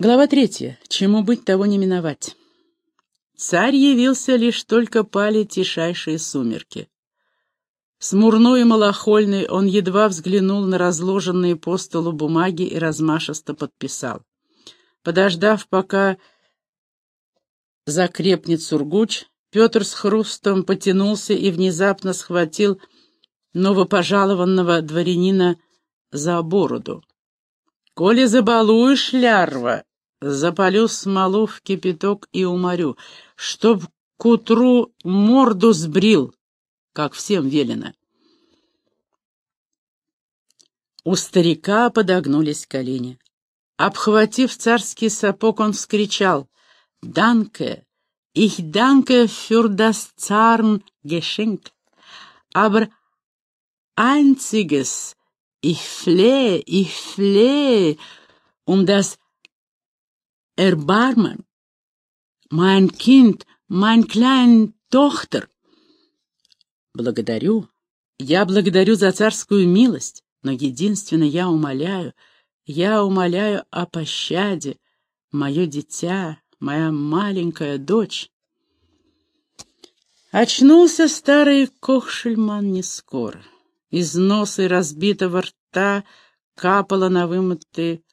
Глава третья. Чему быть, того не миновать. Царь явился лишь только пали тишайшие сумерки. Смурной и малохольный он едва взглянул на разложенные по столу бумаги и размашисто подписал. Подождав, пока закрепнет сургуч, Петр с хрустом потянулся и внезапно схватил новопожалованного дворянина за бороду. Коли забалуешь, лярва, запалю смолу в кипяток и уморю, чтоб к утру морду сбрил, как всем велено. У старика подогнулись колени. Обхватив царский сапог, он вскричал «Данке, ich danke für das Zarn Geschenk, aber einziges Ich flehe, ich flehe um das Erbarmen. Mein Kind, mein kleine Tochter. Благодарю. Я благодарю за царскую милость, но единственно я умоляю, я умоляю о пощаде, мое дитя, моя маленькая дочь. Очнулся старый Кохшельман не скоро. Из носа и разбитого рта капала на вымытый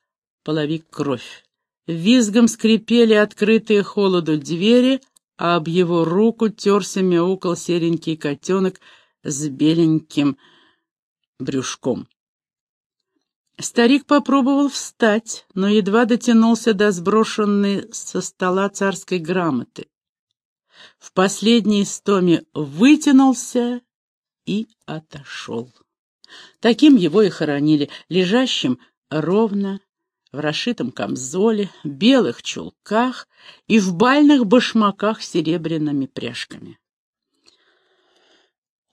половик кровь. Визгом скрипели открытые холоду двери, а об его руку терся мяукал серенький котенок с беленьким брюшком. Старик попробовал встать, но едва дотянулся до сброшенной со стола царской грамоты. В последней стоме вытянулся и отошел. Таким его и хоронили, лежащим ровно, в расшитом камзоле, белых чулках и в бальных башмаках с серебряными пряжками.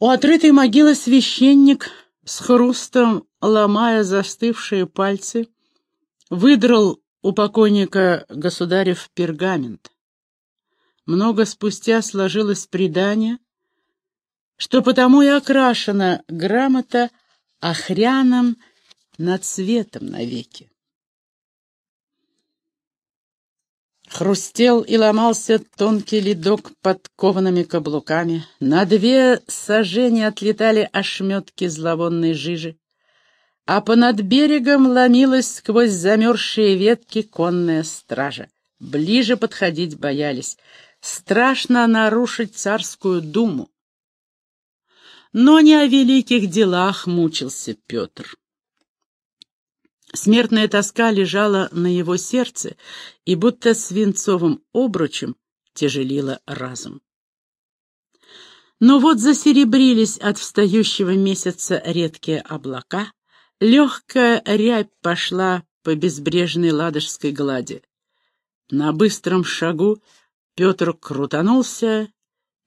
У отрытой могилы священник с хрустом, ломая застывшие пальцы, выдрал у покойника государев пергамент. Много спустя сложилось предание, что потому и окрашена грамота охряным нацветом навеки. Хрустел и ломался тонкий ледок под коваными каблуками. На две сажени отлетали ошметки зловонной жижи, а понад берегом ломилась сквозь замерзшие ветки конная стража. Ближе подходить боялись. Страшно нарушить царскую думу. Но не о великих делах мучился Петр. Смертная тоска лежала на его сердце и будто свинцовым обручем тяжелила разум. Но вот засеребрились от встающего месяца редкие облака, легкая рябь пошла по безбрежной ладожской глади. На быстром шагу Петр крутанулся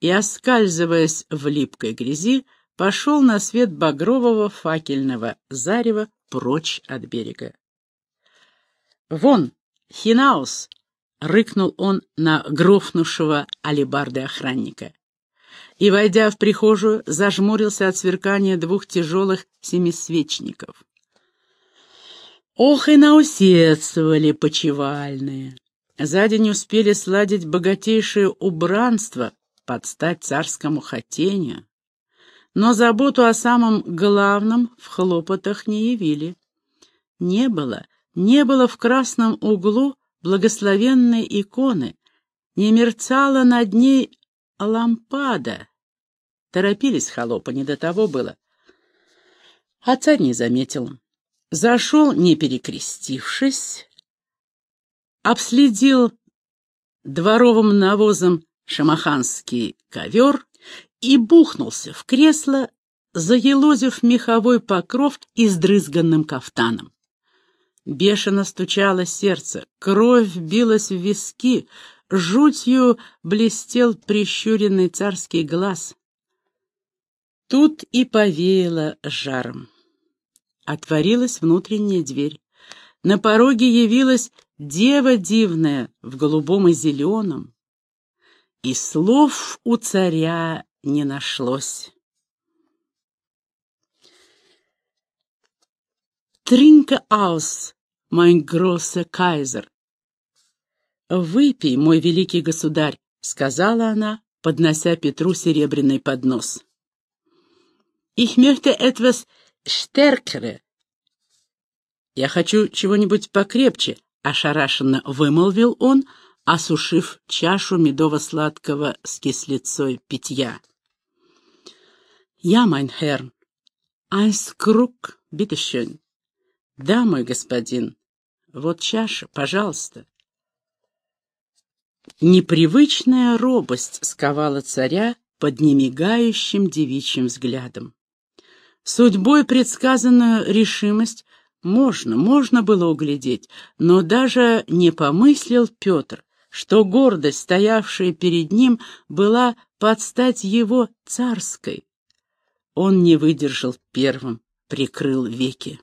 и, оскальзываясь в липкой грязи, пошел на свет багрового факельного зарева прочь от берега. «Вон, Хинаус!» — рыкнул он на грохнувшего алебарды охранника. И, войдя в прихожую, зажмурился от сверкания двух тяжелых семисвечников. Ох и наусетствовали почевальные. За день успели сладить богатейшее убранство, под стать царскому хотению, но заботу о самом главном в хлопотах не явили. Не было, не было в красном углу благословенной иконы, не мерцала над ней лампада. Торопились холопы, не до того было. А царь не заметил. Зашел, не перекрестившись, обследил дворовым навозом шамаханский ковер и бухнулся в кресло, заелозив меховой покров издрызганным кафтаном. Бешено стучало сердце, кровь билась в виски, жутью блестел прищуренный царский глаз. Тут и повеяло жаром. Отворилась внутренняя дверь. На пороге явилась дева дивная в голубом и зеленом, и слов у царя не нашлось. «Тринка аус, mein großer Kaiser!» «Выпей, мой великий государь», — сказала она, поднося Петру серебряный поднос. «Ich möchte etwas stärkere». «Я хочу чего-нибудь покрепче», — ошарашенно вымолвил он, осушив чашу медово-сладкого с кислицой питья. «Я, ein Skruck, bitteschön». «Да, мой господин, вот чаша, пожалуйста». Непривычная робость сковала царя под немигающим девичьим взглядом. Судьбой предсказанную решимость можно, можно было углядеть, но даже не помыслил Петр, что гордость, стоявшая перед ним, была под стать его царской. Он не выдержал первым, прикрыл веки.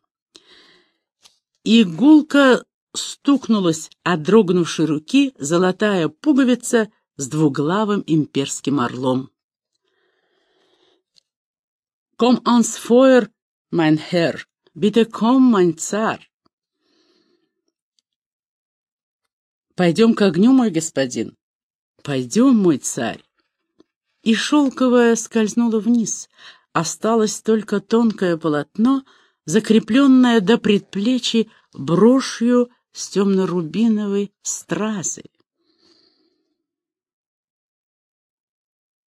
Игулка стукнулась от дрогнувшей руки золотая пуговица с двуглавым имперским орлом. «Komm ans Feuer, mein Herr! Bitte komm, mein Zar!» «Пойдем к огню, мой господин!» «Пойдем, мой царь!» И шелковое скользнуло вниз. Осталось только тонкое полотно, закрепленное до предплечий брошью с темно-рубиновой стразой.